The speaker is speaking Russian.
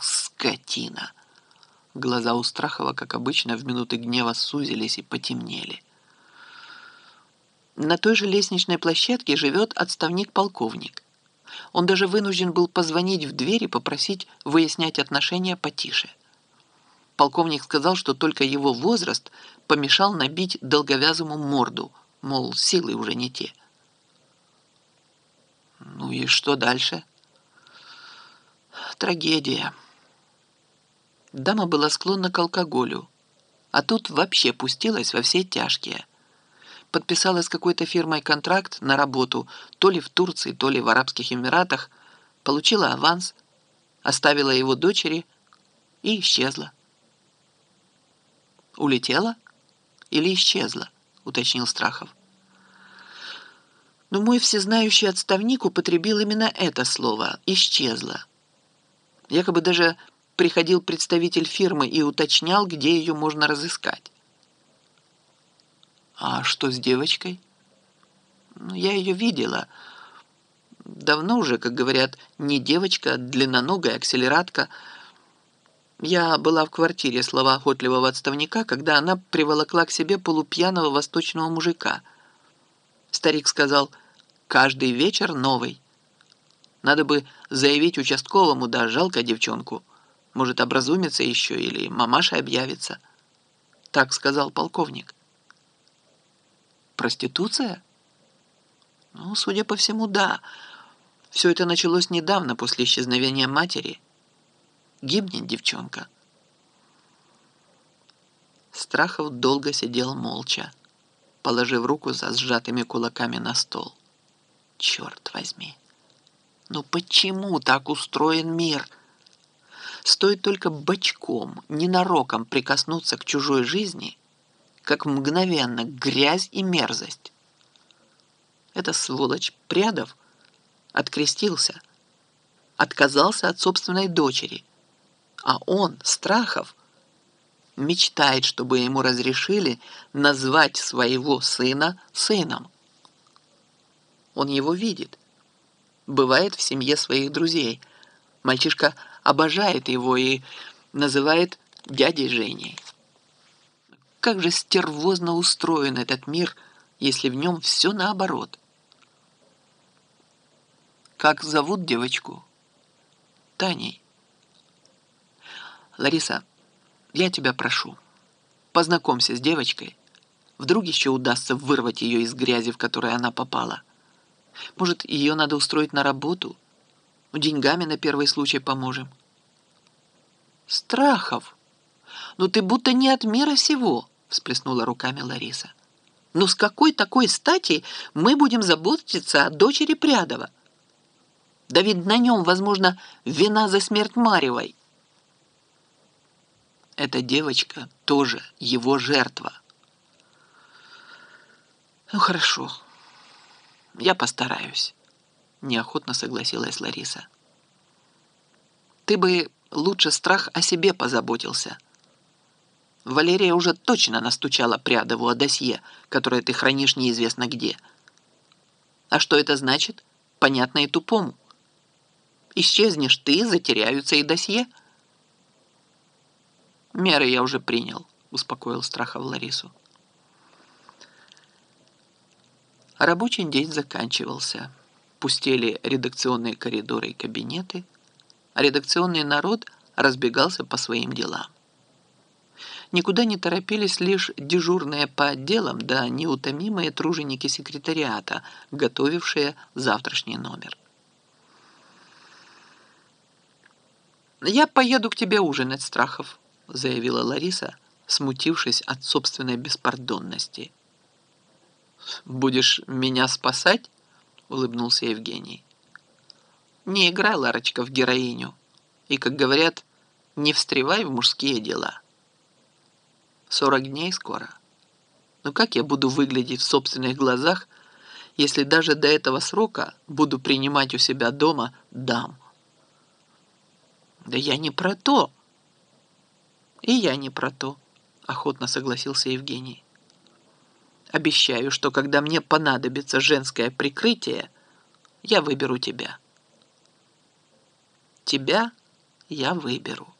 Скотина! Глаза у Страхова, как обычно, в минуты гнева сузились и потемнели. На той же лестничной площадке живет отставник-полковник. Он даже вынужден был позвонить в дверь и попросить выяснять отношения потише. Полковник сказал, что только его возраст помешал набить долговязому морду, мол, силы уже не те. Ну и что дальше? Трагедия. Дама была склонна к алкоголю, а тут вообще пустилась во все тяжкие. Подписала с какой-то фирмой контракт на работу то ли в Турции, то ли в Арабских Эмиратах, получила аванс, оставила его дочери и исчезла. «Улетела или исчезла?» — уточнил Страхов. Но мой всезнающий отставник употребил именно это слово «исчезла». Якобы даже приходил представитель фирмы и уточнял, где ее можно разыскать. А что с девочкой? Ну, я ее видела. Давно уже, как говорят, не девочка, а длинноногая акселератка. Я была в квартире слова охотливого отставника, когда она приволокла к себе полупьяного восточного мужика. Старик сказал, каждый вечер новый. Надо бы заявить участковому, да жалко девчонку. Может, образумится еще или мамаша объявится. Так сказал полковник. Проституция? Ну, судя по всему, да. Все это началось недавно, после исчезновения матери. Гибнет девчонка. Страхов долго сидел молча, положив руку за сжатыми кулаками на стол. Черт возьми! Ну почему так устроен мир? — Стоит только бочком, ненароком прикоснуться к чужой жизни, как мгновенно грязь и мерзость. Это сволочь Прядов открестился, отказался от собственной дочери, а он, Страхов, мечтает, чтобы ему разрешили назвать своего сына сыном. Он его видит, бывает в семье своих друзей. Мальчишка – обожает его и называет дядей Женей. Как же стервозно устроен этот мир, если в нем все наоборот. Как зовут девочку? Таней. Лариса, я тебя прошу, познакомься с девочкой. Вдруг еще удастся вырвать ее из грязи, в которой она попала. Может, ее надо устроить на работу? Деньгами на первый случай поможем. Страхов. Ну ты будто не от мира сего, всплеснула руками Лариса. Ну с какой такой стати мы будем заботиться о дочери Прядова? Да ведь на нем, возможно, вина за смерть Марьевой. Эта девочка тоже его жертва. Ну хорошо, я постараюсь неохотно согласилась Лариса. Ты бы лучше страх о себе позаботился. Валерия уже точно настучала Прядову о досье, которое ты хранишь неизвестно где. А что это значит? Понятно и тупому. Исчезнешь ты, затеряются и досье. Меры я уже принял, успокоил Страхов Ларису. Рабочий день заканчивался пустели редакционные коридоры и кабинеты, а редакционный народ разбегался по своим делам. Никуда не торопились лишь дежурные по отделам да неутомимые труженики секретариата, готовившие завтрашний номер. «Я поеду к тебе ужинать, Страхов», заявила Лариса, смутившись от собственной беспардонности. «Будешь меня спасать?» улыбнулся Евгений. Не играй, Ларочка, в героиню. И, как говорят, не встревай в мужские дела. Сорок дней скоро. Но как я буду выглядеть в собственных глазах, если даже до этого срока буду принимать у себя дома дам? Да я не про то. И я не про то, охотно согласился Евгений. Обещаю, что когда мне понадобится женское прикрытие, я выберу тебя. Тебя я выберу.